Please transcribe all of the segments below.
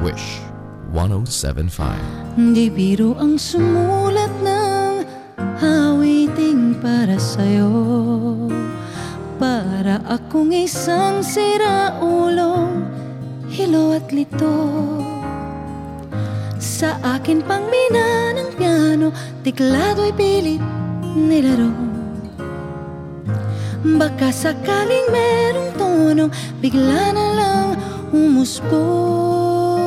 Wish 107.5 Di biro ang sumulat ng hawiting para sa'yo. Para akong isang sira siraulong hilo at lito. Sa akin pang mina ng piano Tiklado'y pilit nilaro. Baka sakaling merong tonong bigla na lang umusbong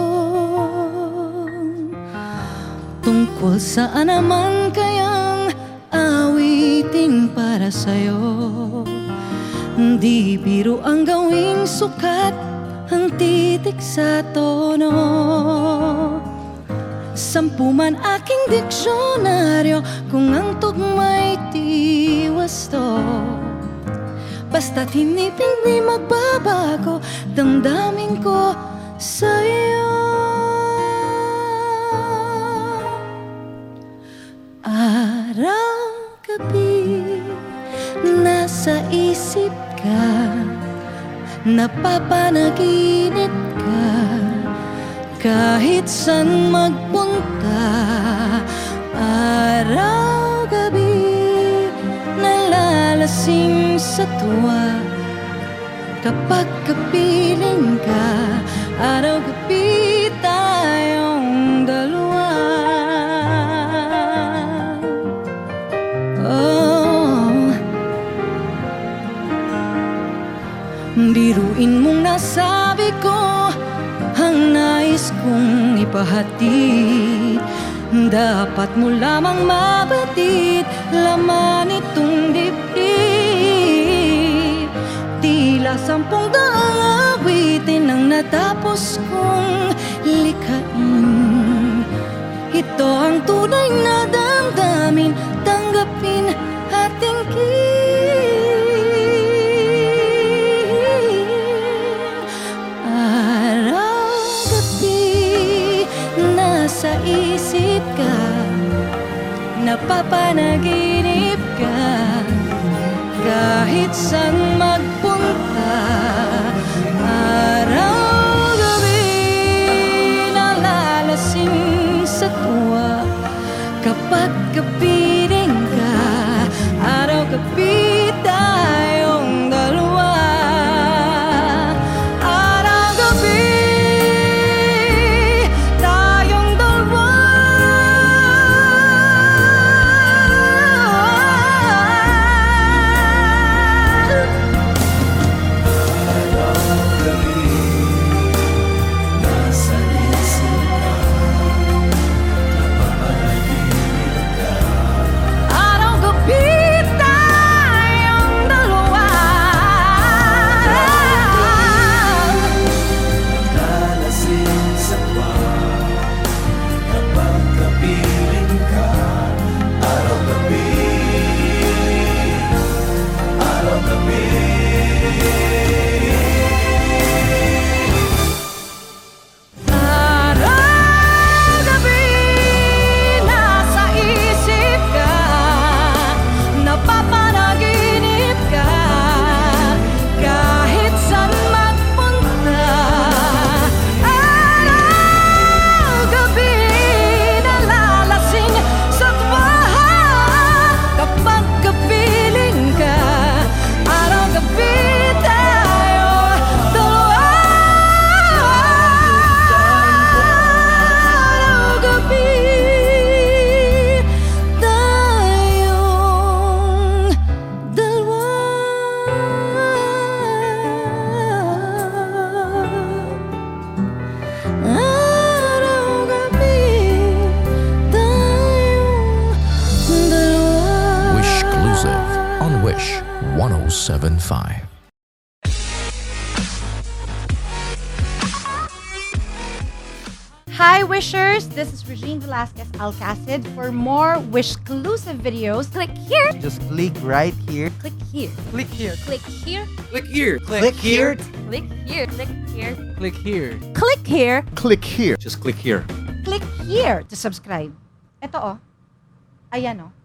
Tungkol saan naman kayang awiting para sa'yo? Di biro ang gawing sukat ang titik sa tono. Sampu man aking diksyonaryo kung ang tugma'y tiwasto Basta't hiniping di magbabago Damdamin ko sa'yo. Araw-gabi Nasa isip ka Napapanaginip ka. Kahit san magpunta Araw-gabi Nalalasing sa tuwa. Kapag kapiling ka Araw-gabi tayong dalawa. Oh. Biruin mong nasabi ko Ang nais kong ipahatid Dapat mo lamang mabatid Laman itong dibdib sampung daang awitin Ang natapos kong likhain. Ito ang tunay na damdamin Tanggapin at tingin Araw-gabi Nasa isip ka Napapanaginip ka. Kahit saan magpunta 1075. Hi Wishers, this is Regine Velasquez Alcacid. For more Wish-exclusive videos, click here, Just click right here. click here, Click here. click here, Click here. Click here. click here, click here, Click here. click here, Click here. Just click here. click here to subscribe. Ito oh. Ayan oh.